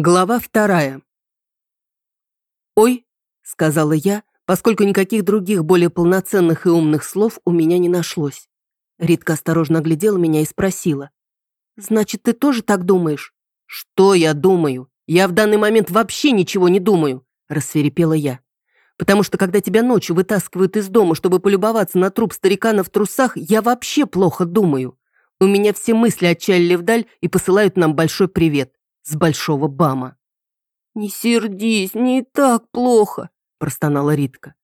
Глава вторая. «Ой», — сказала я, поскольку никаких других более полноценных и умных слов у меня не нашлось. Ритка осторожно оглядела меня и спросила. «Значит, ты тоже так думаешь?» «Что я думаю? Я в данный момент вообще ничего не думаю», — рассверепела я. «Потому что, когда тебя ночью вытаскивают из дома, чтобы полюбоваться на труп старикана в трусах, я вообще плохо думаю. У меня все мысли отчалили вдаль и посылают нам большой привет с большого бама. «Не сердись, мне и так плохо», – простонала Ритка.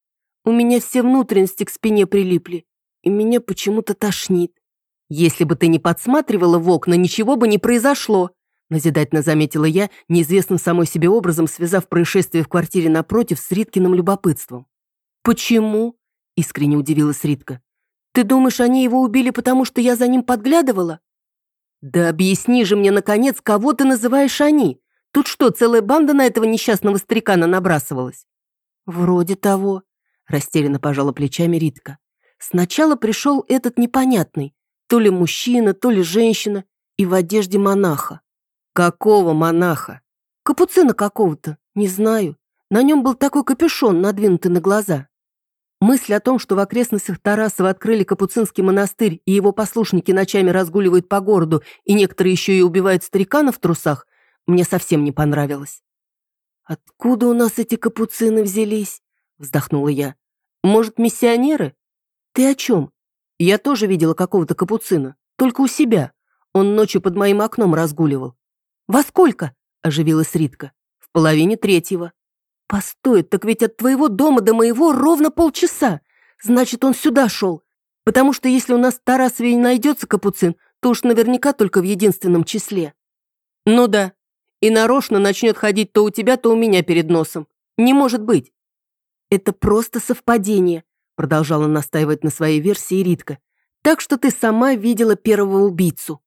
«У меня все внутренности к спине прилипли, и меня почему-то тошнит. Если бы ты не подсматривала в окна, ничего бы не произошло», – назидательно заметила я, неизвестным самой себе образом, связав происшествие в квартире напротив с Риткиным любопытством. «Почему?» – искренне удивилась Ритка. «Ты думаешь, они его убили, потому что я за ним подглядывала?» «Да объясни же мне, наконец, кого ты называешь они? Тут что, целая банда на этого несчастного старикана набрасывалась?» «Вроде того», — растерянно пожала плечами Ритка. «Сначала пришел этот непонятный, то ли мужчина, то ли женщина, и в одежде монаха». «Какого монаха?» «Капуцина какого-то, не знаю. На нем был такой капюшон, надвинутый на глаза». Мысль о том, что в окрестностях Тарасова открыли Капуцинский монастырь, и его послушники ночами разгуливают по городу, и некоторые еще и убивают старикана в трусах, мне совсем не понравилась. «Откуда у нас эти капуцины взялись?» – вздохнула я. «Может, миссионеры?» «Ты о чем?» «Я тоже видела какого-то капуцина, только у себя. Он ночью под моим окном разгуливал». «Во сколько?» – оживилась Ритка. «В половине третьего». «Постой, так ведь от твоего дома до моего ровно полчаса. Значит, он сюда шел. Потому что если у нас в Тарасове не найдется капуцин, то уж наверняка только в единственном числе». «Ну да. И нарочно начнет ходить то у тебя, то у меня перед носом. Не может быть». «Это просто совпадение», продолжала настаивать на своей версии Ритка. «Так что ты сама видела первого убийцу».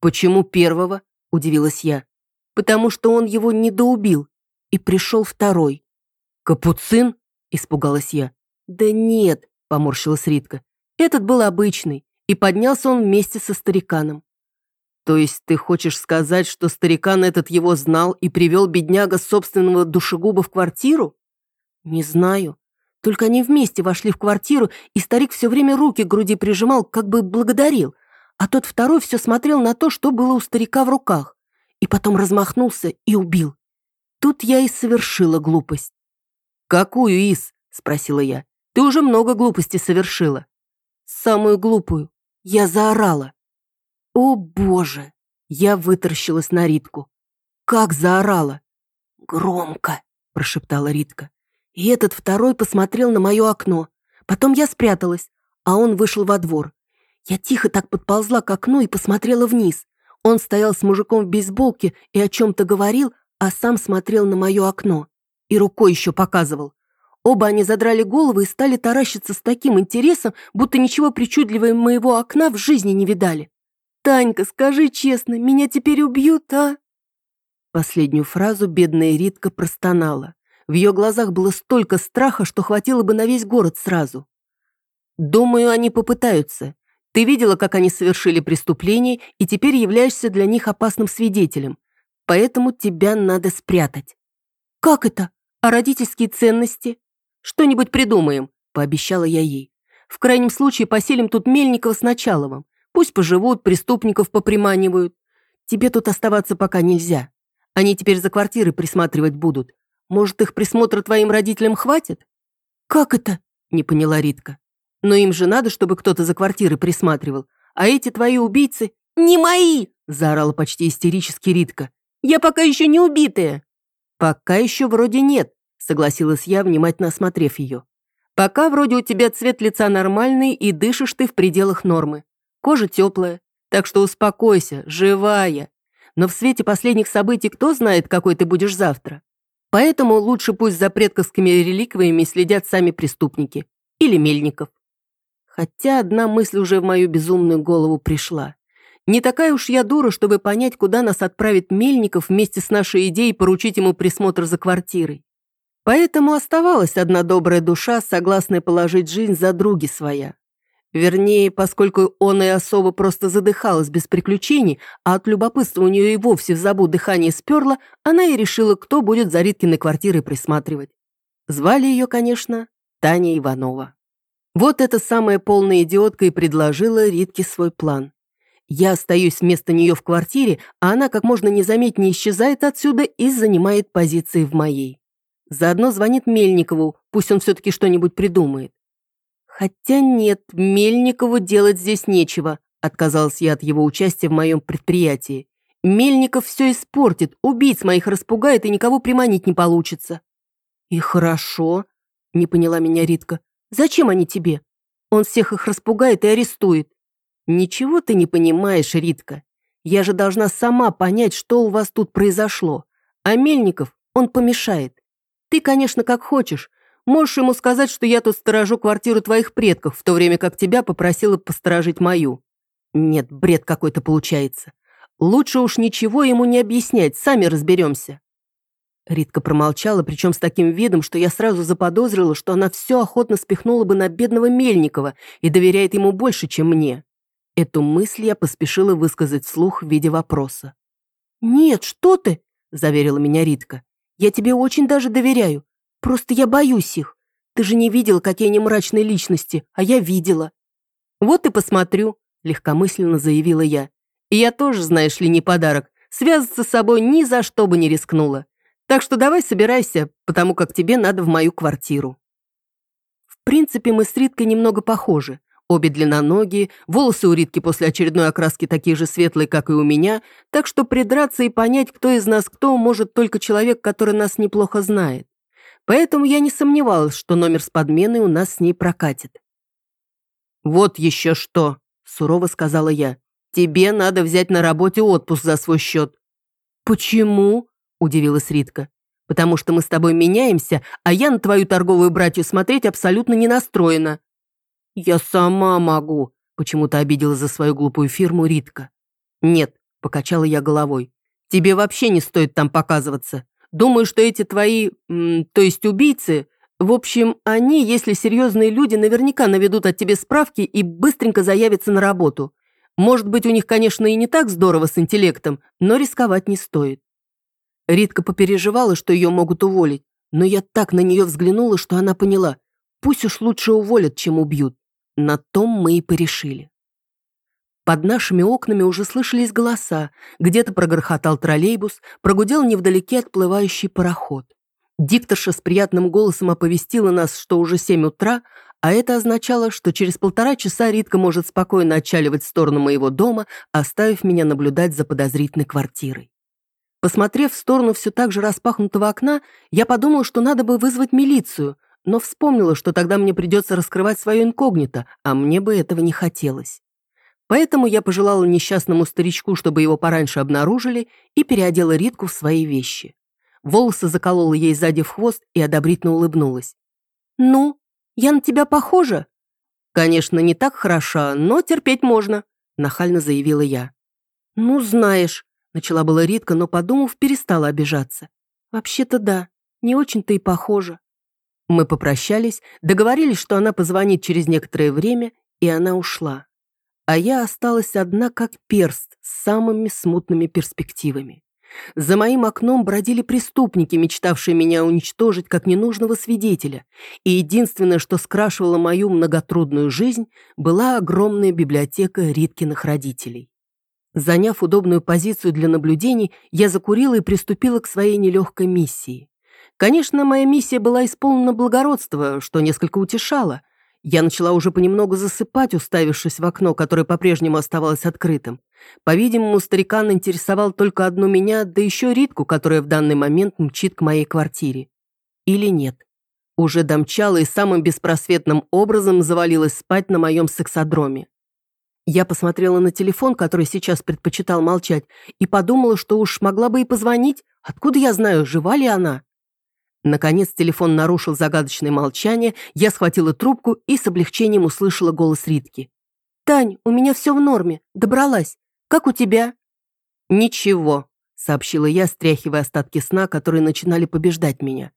«Почему первого?» – удивилась я. «Потому что он его недоубил и пришел второй. «Капуцин?» – испугалась я. «Да нет», – поморщилась Ритка. «Этот был обычный, и поднялся он вместе со стариканом». «То есть ты хочешь сказать, что старикан этот его знал и привел бедняга собственного душегуба в квартиру?» «Не знаю. Только они вместе вошли в квартиру, и старик все время руки к груди прижимал, как бы благодарил, а тот второй все смотрел на то, что было у старика в руках, и потом размахнулся и убил. Тут я и совершила глупость. «Какую из?» – спросила я. «Ты уже много глупостей совершила». «Самую глупую. Я заорала». «О, боже!» Я вытаращилась на Ритку. «Как заорала?» «Громко», – прошептала Ритка. И этот второй посмотрел на мое окно. Потом я спряталась, а он вышел во двор. Я тихо так подползла к окну и посмотрела вниз. Он стоял с мужиком в бейсболке и о чем-то говорил, а сам смотрел на мое окно и рукой еще показывал. Оба они задрали головы и стали таращиться с таким интересом, будто ничего причудливого моего окна в жизни не видали. «Танька, скажи честно, меня теперь убьют, а?» Последнюю фразу бедная Ритка простонала. В ее глазах было столько страха, что хватило бы на весь город сразу. «Думаю, они попытаются. Ты видела, как они совершили преступление, и теперь являешься для них опасным свидетелем поэтому тебя надо спрятать». «Как это? А родительские ценности?» «Что-нибудь придумаем», — пообещала я ей. «В крайнем случае поселим тут Мельникова с Началовым. Пусть поживут, преступников поприманивают. Тебе тут оставаться пока нельзя. Они теперь за квартиры присматривать будут. Может, их присмотра твоим родителям хватит?» «Как это?» — не поняла Ритка. «Но им же надо, чтобы кто-то за квартиры присматривал. А эти твои убийцы...» «Не мои!» — заорала почти истерически Ритка. Я пока еще не убитая». «Пока еще вроде нет», — согласилась я, внимательно осмотрев ее. «Пока вроде у тебя цвет лица нормальный и дышишь ты в пределах нормы. Кожа теплая, так что успокойся, живая. Но в свете последних событий кто знает, какой ты будешь завтра. Поэтому лучше пусть за предковскими реликвиями следят сами преступники. Или Мельников. Хотя одна мысль уже в мою безумную голову пришла. Не такая уж я дура, чтобы понять, куда нас отправит Мельников вместе с нашей идеей поручить ему присмотр за квартирой. Поэтому оставалась одна добрая душа, согласная положить жизнь за други своя. Вернее, поскольку он и особо просто задыхалась без приключений, а от любопытства у нее и вовсе в забу дыхание сперло, она и решила, кто будет за Риткиной квартирой присматривать. Звали ее, конечно, Таня Иванова. Вот эта самая полная идиотка и предложила Ритке свой план. Я остаюсь вместо нее в квартире, а она как можно незаметнее исчезает отсюда и занимает позиции в моей. Заодно звонит Мельникову, пусть он все-таки что-нибудь придумает. Хотя нет, Мельникову делать здесь нечего, отказалась я от его участия в моем предприятии. Мельников все испортит, убийц моих распугает и никого приманить не получится. И хорошо, не поняла меня Ритка. Зачем они тебе? Он всех их распугает и арестует. Ничего ты не понимаешь, Ритка. Я же должна сама понять, что у вас тут произошло. А Мельников, он помешает. Ты, конечно, как хочешь, Можешь ему сказать, что я тут сторожу квартиру твоих предков, в то время как тебя попросила посторожить мою. Нет, бред какой-то получается. Лучше уж ничего ему не объяснять, сами разберемся. Ритка промолчала, причем с таким видом, что я сразу заподозрила, что она все охотно спихнула бы на бедного Мельникова и доверяет ему больше, чем мне. Эту мысль я поспешила высказать вслух в виде вопроса. «Нет, что ты?» – заверила меня Ритка. «Я тебе очень даже доверяю. Просто я боюсь их. Ты же не видела, какие они мрачные личности, а я видела». «Вот и посмотрю», — легкомысленно заявила я. «И я тоже, знаешь ли, не подарок. Связаться с собой ни за что бы не рискнула. Так что давай собирайся, потому как тебе надо в мою квартиру». В принципе, мы с Риткой немного похожи. Обе длинноногие, волосы у Ритки после очередной окраски такие же светлые, как и у меня, так что придраться и понять, кто из нас кто, может только человек, который нас неплохо знает. Поэтому я не сомневалась, что номер с подменой у нас с ней прокатит. «Вот еще что», — сурово сказала я. «Тебе надо взять на работе отпуск за свой счет». «Почему?» — удивилась Ритка. «Потому что мы с тобой меняемся, а я на твою торговую братью смотреть абсолютно не настроена». «Я сама могу», — почему-то обидела за свою глупую фирму Ритка. «Нет», — покачала я головой. «Тебе вообще не стоит там показываться. Думаю, что эти твои, то есть убийцы, в общем, они, если серьезные люди, наверняка наведут от тебе справки и быстренько заявятся на работу. Может быть, у них, конечно, и не так здорово с интеллектом, но рисковать не стоит. Ритка попереживала, что ее могут уволить, но я так на нее взглянула, что она поняла, пусть уж лучше уволят, чем убьют. На том мы и порешили. Под нашими окнами уже слышались голоса, где-то прогрохотал троллейбус, прогудел невдалеке отплывающий пароход. Дикторша с приятным голосом оповестила нас, что уже семь утра, а это означало, что через полтора часа Ритка может спокойно отчаливать в сторону моего дома, оставив меня наблюдать за подозрительной квартирой. Посмотрев в сторону все так же распахнутого окна, я подумала, что надо бы вызвать милицию, но вспомнила, что тогда мне придется раскрывать свое инкогнито, а мне бы этого не хотелось. Поэтому я пожелала несчастному старичку, чтобы его пораньше обнаружили, и переодела Ритку в свои вещи. Волосы заколола ей сзади в хвост и одобрительно улыбнулась. «Ну, я на тебя похожа?» «Конечно, не так хороша, но терпеть можно», — нахально заявила я. «Ну, знаешь», — начала была Ритка, но, подумав, перестала обижаться. «Вообще-то да, не очень-то и похожа». Мы попрощались, договорились, что она позвонит через некоторое время, и она ушла а я осталась одна как перст с самыми смутными перспективами. За моим окном бродили преступники, мечтавшие меня уничтожить как ненужного свидетеля, и единственное, что скрашивало мою многотрудную жизнь, была огромная библиотека Риткиных родителей. Заняв удобную позицию для наблюдений, я закурила и приступила к своей нелегкой миссии. Конечно, моя миссия была исполнена благородства, что несколько утешало – я начала уже понемногу засыпать, уставившись в окно, которое по-прежнему оставалось открытым. По-видимому, старикан интересовал только одну меня, да еще Ритку, которая в данный момент мчит к моей квартире. Или нет. Уже домчала и самым беспросветным образом завалилась спать на моем сексодроме. Я посмотрела на телефон, который сейчас предпочитал молчать, и подумала, что уж могла бы и позвонить. Откуда я знаю, жива ли она? Наконец телефон нарушил загадочное молчание, я схватила трубку и с облегчением услышала голос Ритки. «Тань, у меня все в норме, добралась. Как у тебя?» «Ничего», — сообщила я, стряхивая остатки сна, которые начинали побеждать меня.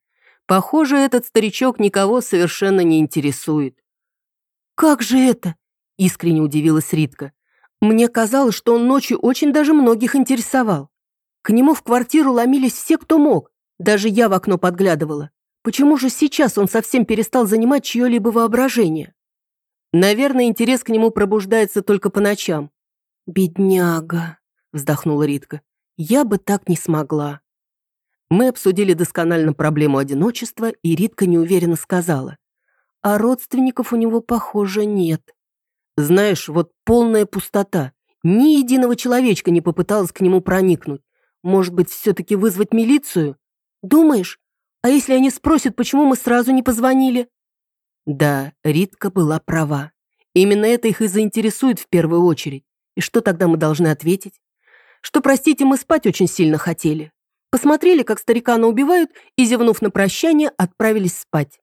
«Похоже, этот старичок никого совершенно не интересует». «Как же это? Искренне удивилась Ритка. Мне казалось, что он ночью очень даже многих интересовал. К нему в квартиру ломились все, кто мог. Даже я в окно подглядывала. Почему же сейчас он совсем перестал занимать чье-либо воображение? Наверное, интерес к нему пробуждается только по ночам. «Бедняга», — вздохнула Ритка. «Я бы так не смогла». Мы обсудили досконально проблему одиночества, и Ритка неуверенно сказала. «А родственников у него, похоже, нет». Знаешь, вот полная пустота. Ни единого человечка не попыталась к нему проникнуть. Может быть, все-таки вызвать милицию? Думаешь? А если они спросят, почему мы сразу не позвонили? Да, Ритка была права. Именно это их и заинтересует в первую очередь. И что тогда мы должны ответить? Что, простите, мы спать очень сильно хотели. Посмотрели, как старикана убивают, и, зевнув на прощание, отправились спать.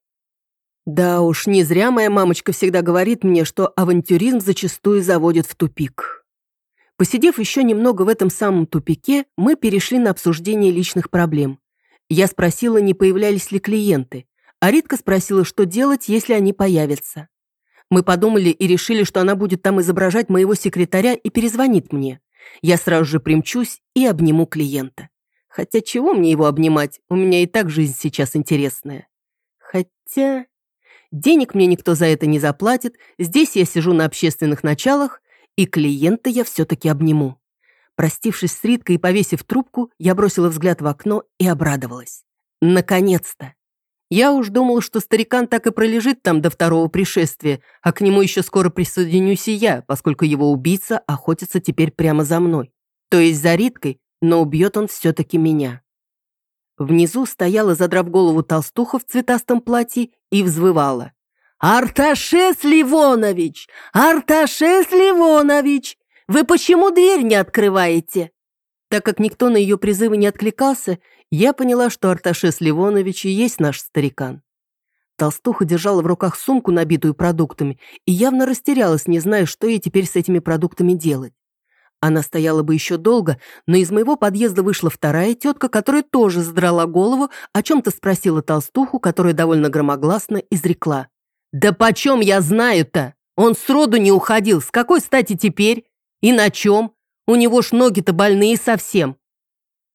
Да уж, не зря моя мамочка всегда говорит мне, что авантюризм зачастую заводит в тупик. Посидев еще немного в этом самом тупике, мы перешли на обсуждение личных проблем. Я спросила, не появлялись ли клиенты, а Ритка спросила, что делать, если они появятся. Мы подумали и решили, что она будет там изображать моего секретаря и перезвонит мне. Я сразу же примчусь и обниму клиента. Хотя чего мне его обнимать, у меня и так жизнь сейчас интересная. Хотя... Денег мне никто за это не заплатит, здесь я сижу на общественных началах, и клиента я все-таки обниму. Простившись с Риткой и повесив трубку, я бросила взгляд в окно и обрадовалась. Наконец-то! Я уж думал, что старикан так и пролежит там до второго пришествия, а к нему еще скоро присоединюсь и я, поскольку его убийца охотится теперь прямо за мной. То есть за Риткой, но убьет он все-таки меня. Внизу стояла, задрав голову толстуха в цветастом платье и взвывала. «Арташес Ливонович! Арташес Ливонович! Вы почему дверь не открываете?» Так как никто на ее призывы не откликался, я поняла, что Арташес Ливонович и есть наш старикан. Толстуха держала в руках сумку, набитую продуктами, и явно растерялась, не зная, что ей теперь с этими продуктами делать. Она стояла бы еще долго, но из моего подъезда вышла вторая тетка, которая тоже задрала голову, о чем-то спросила толстуху, которая довольно громогласно изрекла. «Да почем я знаю-то? Он сроду не уходил. С какой стати теперь? И на чем? У него ж ноги-то больные совсем».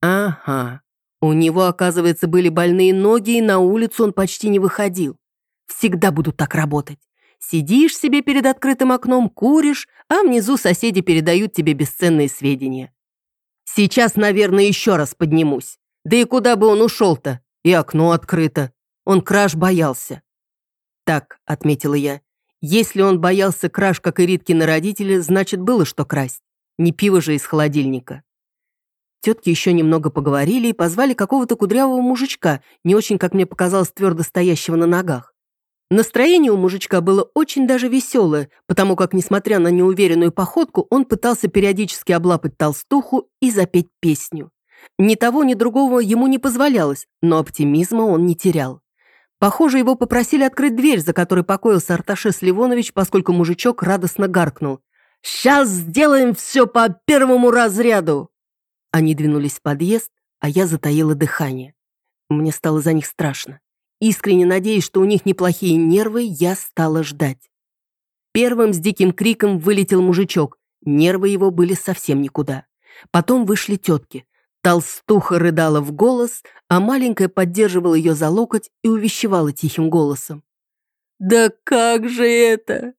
«Ага. У него, оказывается, были больные ноги, и на улицу он почти не выходил. Всегда буду так работать. Сидишь себе перед открытым окном, куришь, а внизу соседи передают тебе бесценные сведения. Сейчас, наверное, еще раз поднимусь. Да и куда бы он ушел-то? И окно открыто. Он краж боялся. Так, отметила я, если он боялся краж, как и Риткины родители, значит, было что красть. Не пиво же из холодильника. Тетки еще немного поговорили и позвали какого-то кудрявого мужичка, не очень, как мне показалось, твердо стоящего на ногах. Настроение у мужичка было очень даже веселое, потому как, несмотря на неуверенную походку, он пытался периодически облапать толстуху и запеть песню. Ни того, ни другого ему не позволялось, но оптимизма он не терял. Похоже, его попросили открыть дверь, за которой покоился Арташес Ливонович, поскольку мужичок радостно гаркнул. «Сейчас сделаем все по первому разряду!» Они двинулись в подъезд, а я затаила дыхание. Мне стало за них страшно. Искренне надеясь, что у них неплохие нервы, я стала ждать. Первым с диким криком вылетел мужичок. Нервы его были совсем никуда. Потом вышли тетки. Толстуха рыдала в голос, а маленькая поддерживала ее за локоть и увещевала тихим голосом. «Да как же это?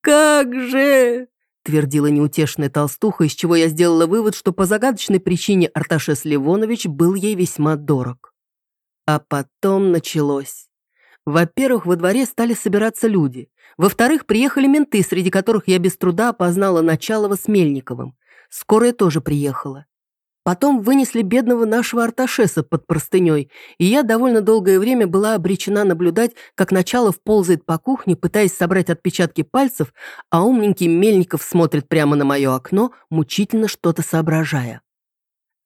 Как же?» твердила неутешная толстуха, из чего я сделала вывод, что по загадочной причине Арташес Ливонович был ей весьма дорог. А потом началось. Во-первых, во дворе стали собираться люди. Во-вторых, приехали менты, среди которых я без труда опознала Началова с Мельниковым. Скорая тоже приехала. Потом вынесли бедного нашего Арташеса под простыней, и я довольно долгое время была обречена наблюдать, как Началов ползает по кухне, пытаясь собрать отпечатки пальцев, а умненький Мельников смотрит прямо на мое окно, мучительно что-то соображая.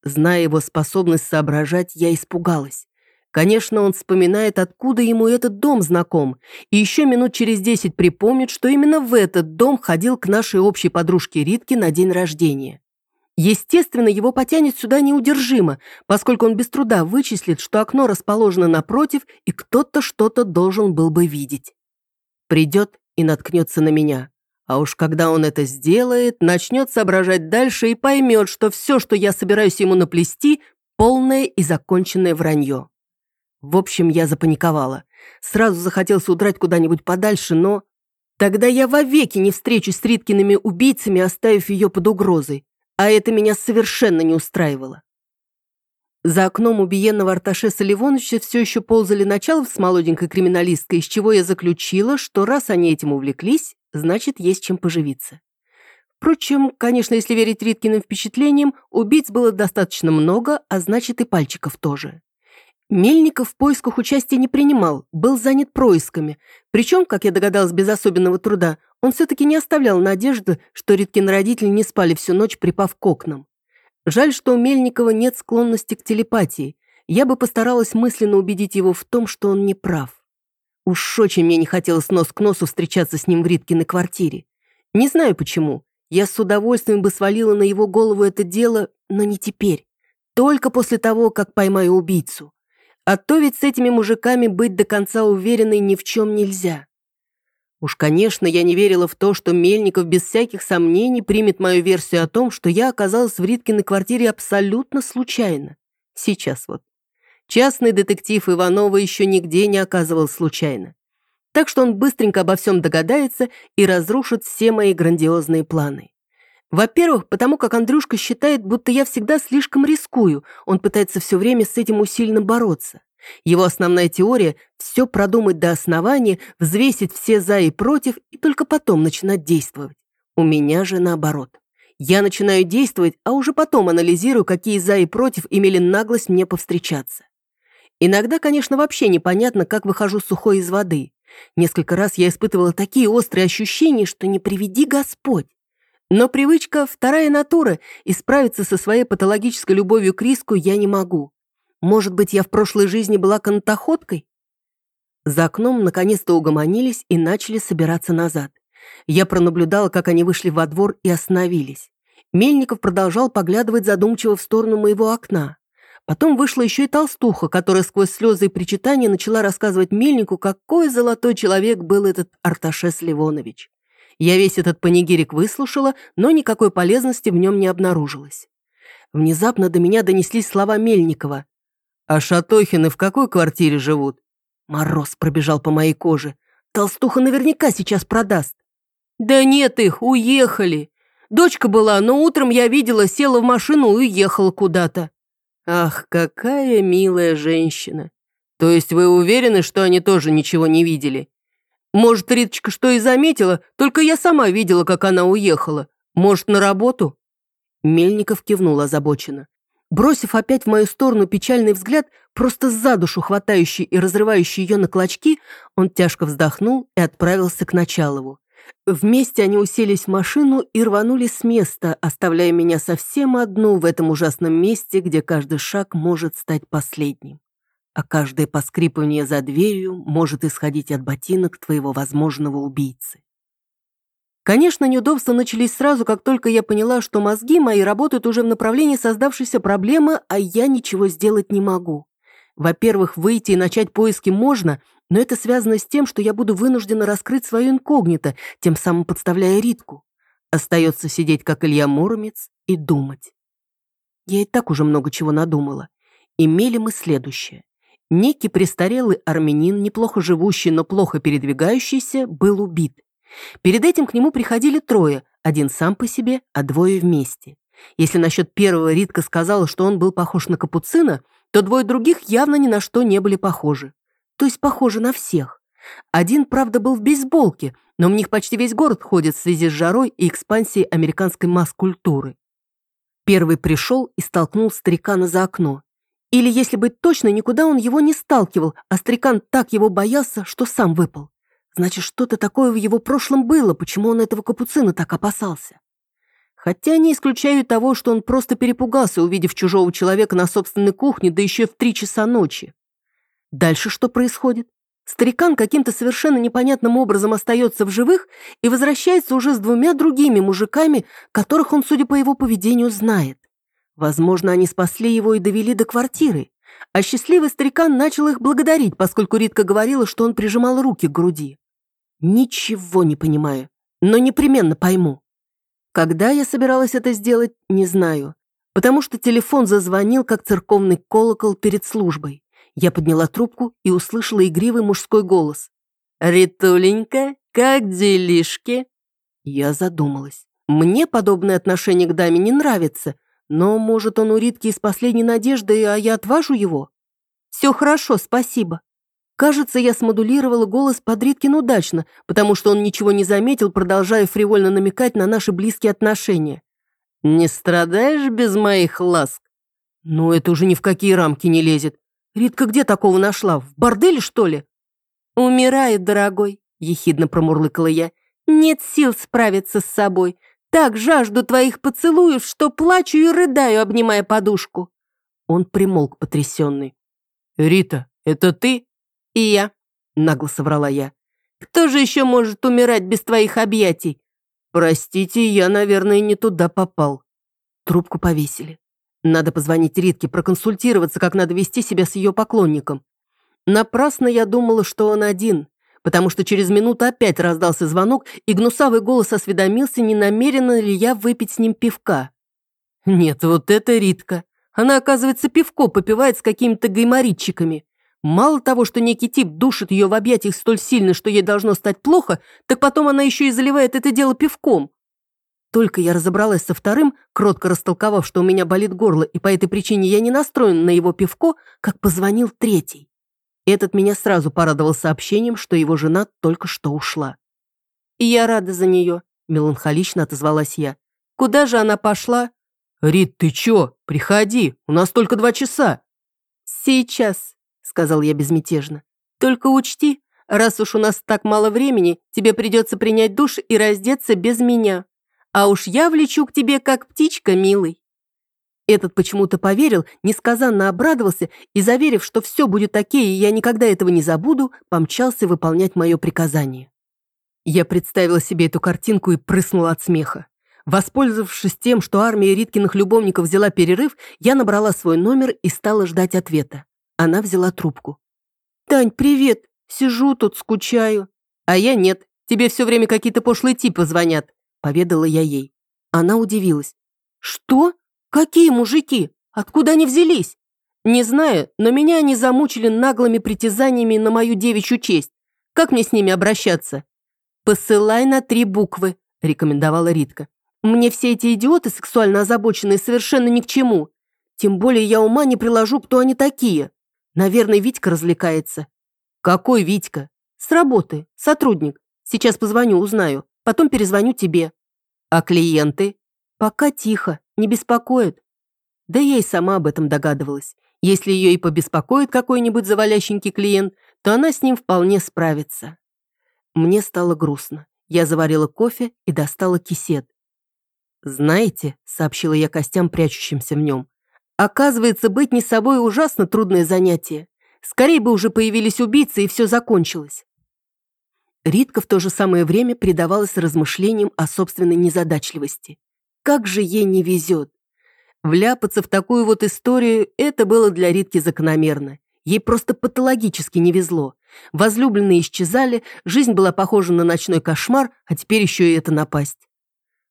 Зная его способность соображать, я испугалась. Конечно, он вспоминает, откуда ему этот дом знаком, и еще минут через десять припомнит, что именно в этот дом ходил к нашей общей подружке Ритке на день рождения. Естественно, его потянет сюда неудержимо, поскольку он без труда вычислит, что окно расположено напротив, и кто-то что-то должен был бы видеть. Придет и наткнется на меня. А уж когда он это сделает, начнет соображать дальше и поймет, что все, что я собираюсь ему наплести, полное и законченное вранье. В общем, я запаниковала. Сразу захотелось удрать куда-нибудь подальше, но... Тогда я вовеки не встречусь с Риткиными убийцами, оставив ее под угрозой. А это меня совершенно не устраивало. За окном убиенного Арташеса Ливоновича все еще ползали Началов с молоденькой криминалисткой, из чего я заключила, что раз они этим увлеклись, значит, есть чем поживиться. Впрочем, конечно, если верить Риткиным впечатлениям, убийц было достаточно много, а значит и пальчиков тоже. Мельников в поисках участия не принимал, был занят происками. Причем, как я догадалась без особенного труда, он все-таки не оставлял надежды, что Риткин родители не спали всю ночь, припав к окнам. Жаль, что у Мельникова нет склонности к телепатии. Я бы постаралась мысленно убедить его в том, что он не прав. Уж очень мне не хотелось нос к носу встречаться с ним в Риткиной квартире. Не знаю почему. Я с удовольствием бы свалила на его голову это дело, но не теперь. Только после того, как поймаю убийцу. А то ведь с этими мужиками быть до конца уверенной ни в чем нельзя. Уж, конечно, я не верила в то, что Мельников без всяких сомнений примет мою версию о том, что я оказалась в Риткиной квартире абсолютно случайно. Сейчас вот. Частный детектив Иванова еще нигде не оказывал случайно. Так что он быстренько обо всем догадается и разрушит все мои грандиозные планы. Во-первых, потому как Андрюшка считает, будто я всегда слишком рискую, он пытается все время с этим усиленно бороться. Его основная теория – все продумать до основания, взвесить все «за» и «против» и только потом начинать действовать. У меня же наоборот. Я начинаю действовать, а уже потом анализирую, какие «за» и «против» имели наглость мне повстречаться. Иногда, конечно, вообще непонятно, как выхожу сухой из воды. Несколько раз я испытывала такие острые ощущения, что не приведи Господь. Но привычка – вторая натура, и справиться со своей патологической любовью к риску я не могу. Может быть, я в прошлой жизни была канатоходкой? За окном наконец-то угомонились и начали собираться назад. Я пронаблюдала, как они вышли во двор и остановились. Мельников продолжал поглядывать задумчиво в сторону моего окна. Потом вышла еще и толстуха, которая сквозь слезы и причитания начала рассказывать Мельнику, какой золотой человек был этот Арташес Ливонович. Я весь этот панигирик выслушала, но никакой полезности в нем не обнаружилось. Внезапно до меня донеслись слова Мельникова. «А Шатохины в какой квартире живут?» Мороз пробежал по моей коже. Толстуха наверняка сейчас продаст. «Да нет их, уехали. Дочка была, но утром я видела, села в машину и уехала куда-то». «Ах, какая милая женщина! То есть вы уверены, что они тоже ничего не видели?» Может, Риточка что и заметила, только я сама видела, как она уехала. Может, на работу?» Мельников кивнул озабоченно. Бросив опять в мою сторону печальный взгляд, просто за душу хватающий и разрывающий ее на клочки, он тяжко вздохнул и отправился к Началову. Вместе они уселись в машину и рванули с места, оставляя меня совсем одну в этом ужасном месте, где каждый шаг может стать последним а каждое поскрипывание за дверью может исходить от ботинок твоего возможного убийцы. Конечно, неудобства начались сразу, как только я поняла, что мозги мои работают уже в направлении создавшейся проблемы, а я ничего сделать не могу. Во-первых, выйти и начать поиски можно, но это связано с тем, что я буду вынуждена раскрыть свое инкогнито, тем самым подставляя Ритку. Остается сидеть, как Илья Муромец, и думать. Я и так уже много чего надумала. Имели мы следующее. Некий престарелый армянин, неплохо живущий, но плохо передвигающийся, был убит. Перед этим к нему приходили трое, один сам по себе, а двое вместе. Если насчет первого Ритка сказала, что он был похож на капуцина, то двое других явно ни на что не были похожи. То есть похожи на всех. Один, правда, был в бейсболке, но в них почти весь город ходит в связи с жарой и экспансией американской масс-культуры. Первый пришел и столкнул старикана за окно. Или, если быть точно, никуда он его не сталкивал, а старикан так его боялся, что сам выпал. Значит, что-то такое в его прошлом было, почему он этого капуцина так опасался. Хотя не исключаю того, что он просто перепугался, увидев чужого человека на собственной кухне, да еще в три часа ночи. Дальше что происходит? Старикан каким-то совершенно непонятным образом остается в живых и возвращается уже с двумя другими мужиками, которых он, судя по его поведению, знает. Возможно, они спасли его и довели до квартиры. А счастливый старикан начал их благодарить, поскольку Ритка говорила, что он прижимал руки к груди. Ничего не понимаю. Но непременно пойму. Когда я собиралась это сделать, не знаю. Потому что телефон зазвонил, как церковный колокол перед службой. Я подняла трубку и услышала игривый мужской голос. «Ритуленька, как делишки?» Я задумалась. Мне подобное отношение к даме не нравится, но, может, он у Ритки из последней надежды, а я отважу его? Все хорошо, спасибо. Кажется, я смодулировала голос под Риткин удачно, потому что он ничего не заметил, продолжая фривольно намекать на наши близкие отношения. «Не страдаешь без моих ласк?» «Ну, это уже ни в какие рамки не лезет. Ритка где такого нашла? В борделе, что ли?» «Умирает, дорогой», — ехидно промурлыкала я. «Нет сил справиться с собой. Так жажду твоих поцелуев, что плачу и рыдаю, обнимая подушку». Он примолк потрясенный. «Рита, это ты?» «И я», — нагло соврала я. «Кто же еще может умирать без твоих объятий?» «Простите, я, наверное, не туда попал». Трубку повесили. Надо позвонить Ритке, проконсультироваться, как надо вести себя с ее поклонником. Напрасно я думала, что он один потому что через минуту опять раздался звонок, и гнусавый голос осведомился, не намерена ли я выпить с ним пивка. Нет, вот это Ритка. Она, оказывается, пивко попивает с какими-то гайморитчиками. Мало того, что некий тип душит ее в объятиях столь сильно, что ей должно стать плохо, так потом она еще и заливает это дело пивком. Только я разобралась со вторым, кротко растолковав, что у меня болит горло, и по этой причине я не настроен на его пивко, как позвонил третий. Этот меня сразу порадовал сообщением, что его жена только что ушла. «И я рада за нее», – меланхолично отозвалась я. «Куда же она пошла?» «Рит, ты чё? Приходи, у нас только два часа». «Сейчас», – сказал я безмятежно. «Только учти, раз уж у нас так мало времени, тебе придется принять душ и раздеться без меня. А уж я влечу к тебе, как птичка, милый». Этот почему-то поверил, несказанно обрадовался и, заверив, что все будет окей и я никогда этого не забуду, помчался выполнять мое приказание. Я представила себе эту картинку и прыснула от смеха. Воспользовавшись тем, что армия Риткиных любовников взяла перерыв, я набрала свой номер и стала ждать ответа. Она взяла трубку. «Тань, привет! Сижу тут, скучаю». «А я нет. Тебе все время какие-то пошлые типы звонят», — поведала я ей. Она удивилась. «Что? Какие мужики? Откуда они взялись? Не знаю, но меня они замучили наглыми притязаниями на мою девичью честь. Как мне с ними обращаться? Посылай на три буквы, рекомендовала Ритка. Мне все эти идиоты сексуально озабоченные совершенно ни к чему. Тем более я ума не приложу, кто они такие. Наверное, Витька развлекается. Какой Витька? С работы, сотрудник. Сейчас позвоню, узнаю. Потом перезвоню тебе. А клиенты? Пока тихо, не беспокоит. Да я и сама об этом догадывалась. Если ее и побеспокоит какой-нибудь завалященький клиент, то она с ним вполне справится. Мне стало грустно. Я заварила кофе и достала кисет. «Знаете», — сообщила я костям, прячущимся в нем, «оказывается, быть не собой ужасно трудное занятие. Скорее бы уже появились убийцы, и все закончилось». Ритка в то же самое время предавалась размышлениям о собственной незадачливости. Как же ей не везет. Вляпаться в такую вот историю – это было для Ритки закономерно. Ей просто патологически не везло. Возлюбленные исчезали, жизнь была похожа на ночной кошмар, а теперь еще и это напасть.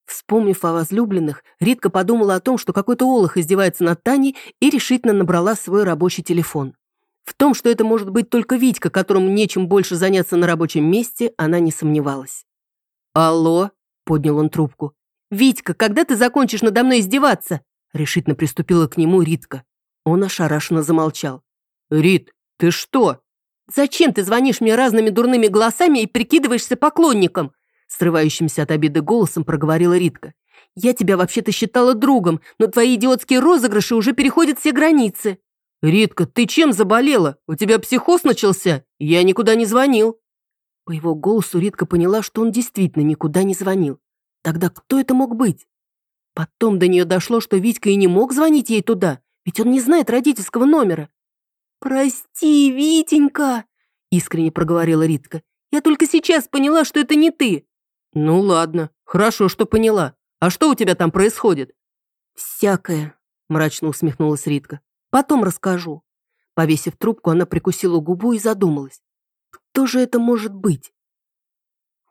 Вспомнив о возлюбленных, Ритка подумала о том, что какой-то олух издевается над Таней и решительно набрала свой рабочий телефон. В том, что это может быть только Витька, которому нечем больше заняться на рабочем месте, она не сомневалась. «Алло», — поднял он трубку. «Витька, когда ты закончишь надо мной издеваться?» Решительно приступила к нему Ритка. Он ошарашенно замолчал. «Рит, ты что?» «Зачем ты звонишь мне разными дурными голосами и прикидываешься поклонником?» Срывающимся от обиды голосом проговорила Ритка. «Я тебя вообще-то считала другом, но твои идиотские розыгрыши уже переходят все границы». «Ритка, ты чем заболела? У тебя психоз начался? Я никуда не звонил». По его голосу Ритка поняла, что он действительно никуда не звонил. Тогда кто это мог быть? Потом до нее дошло, что Витька и не мог звонить ей туда, ведь он не знает родительского номера. «Прости, Витенька!» — искренне проговорила Ритка. «Я только сейчас поняла, что это не ты». «Ну ладно, хорошо, что поняла. А что у тебя там происходит?» «Всякое», — мрачно усмехнулась Ритка. «Потом расскажу». Повесив трубку, она прикусила губу и задумалась. «Кто же это может быть?»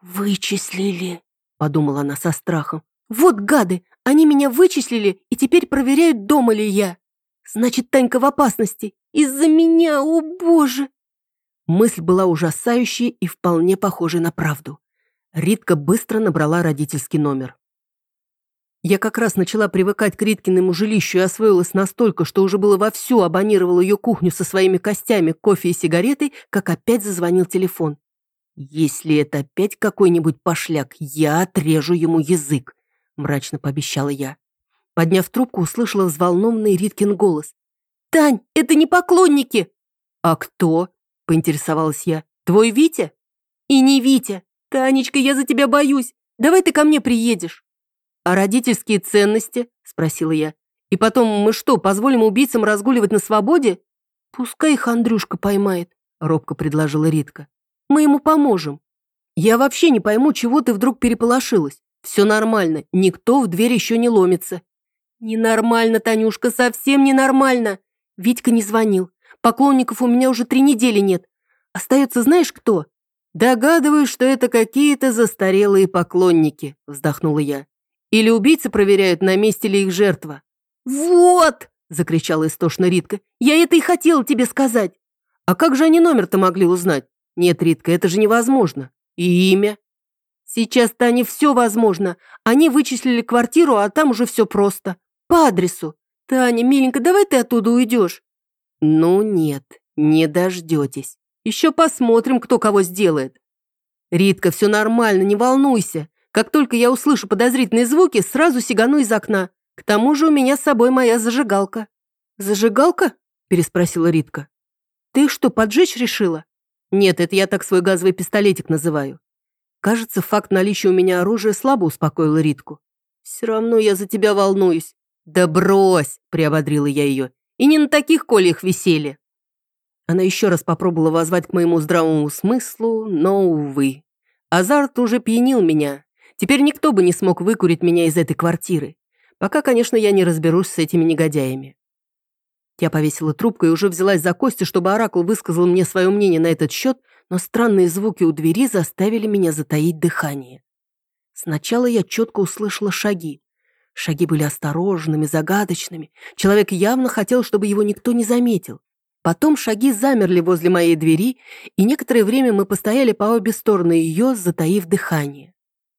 «Вычислили», подумала она со страхом. «Вот гады! Они меня вычислили и теперь проверяют, дома ли я. Значит, Танька в опасности. Из-за меня, о боже!» Мысль была ужасающей и вполне похожей на правду. Ритка быстро набрала родительский номер. Я как раз начала привыкать к Риткиному жилищу и освоилась настолько, что уже было вовсю абонировала ее кухню со своими костями, кофе и сигаретой, как опять зазвонил телефон. «Если это опять какой-нибудь пошляк, я отрежу ему язык», – мрачно пообещала я. Подняв трубку, услышала взволнованный Риткин голос. «Тань, это не поклонники!» «А кто?» – поинтересовалась я. «Твой Витя?» «И не Витя. Танечка, я за тебя боюсь. Давай ты ко мне приедешь». «А родительские ценности?» – спросила я. «И потом, мы что, позволим убийцам разгуливать на свободе?» «Пускай их Андрюшка поймает», – робко предложила Ритка. «Мы ему поможем». «Я вообще не пойму, чего ты вдруг переполошилась. Все нормально, никто в дверь еще не ломится». «Ненормально, Танюшка, совсем ненормально. Витька не звонил. Поклонников у меня уже три недели нет. Остается знаешь кто?» «Догадываюсь, что это какие-то застарелые поклонники», – вздохнула я. Или убийцы проверяют, на месте ли их жертва?» «Вот!» – закричала истошно Ритка. «Я это и хотела тебе сказать!» «А как же они номер-то могли узнать?» «Нет, Ритка, это же невозможно. И имя?» «Сейчас-то они все возможно. Они вычислили квартиру, а там уже все просто. По адресу. Таня, миленько, давай ты оттуда уйдешь». «Ну нет, не дождетесь. Еще посмотрим, кто кого сделает». «Ритка, все нормально, не волнуйся. Как только я услышу подозрительные звуки, сразу сигану из окна. К тому же у меня с собой моя зажигалка». «Зажигалка?» – переспросила Ритка. «Ты что, поджечь решила?» «Нет, это я так свой газовый пистолетик называю». Кажется, факт наличия у меня оружия слабо успокоил Ритку. «Все равно я за тебя волнуюсь». «Да брось!» – приободрила я ее. «И не на таких колях веселье». Она еще раз попробовала возвать к моему здравому смыслу, но, увы. Азарт уже пьянил меня, Теперь никто бы не смог выкурить меня из этой квартиры. Пока, конечно, я не разберусь с этими негодяями. Я повесила трубку и уже взялась за кости, чтобы Оракул высказал мне свое мнение на этот счет, но странные звуки у двери заставили меня затаить дыхание. Сначала я четко услышала шаги. Шаги были осторожными, загадочными. Человек явно хотел, чтобы его никто не заметил. Потом шаги замерли возле моей двери, и некоторое время мы постояли по обе стороны ее, затаив дыхание.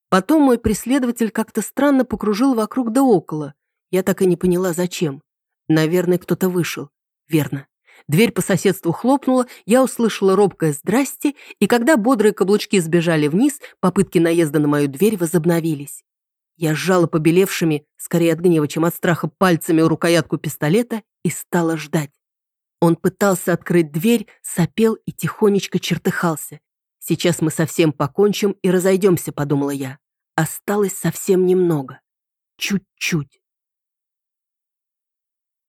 Потом мой преследователь как-то странно покружил вокруг да около. Я так и не поняла, зачем. Наверное, кто-то вышел. Верно. Дверь по соседству хлопнула, я услышала робкое «здрасте», и когда бодрые каблучки сбежали вниз, попытки наезда на мою дверь возобновились. Я сжала побелевшими, скорее от гнева, чем от страха, пальцами рукоятку пистолета и стала ждать. Он пытался открыть дверь, сопел и тихонечко чертыхался. Сейчас мы совсем покончим и разойдемся, подумала я. Осталось совсем немного. Чуть-чуть.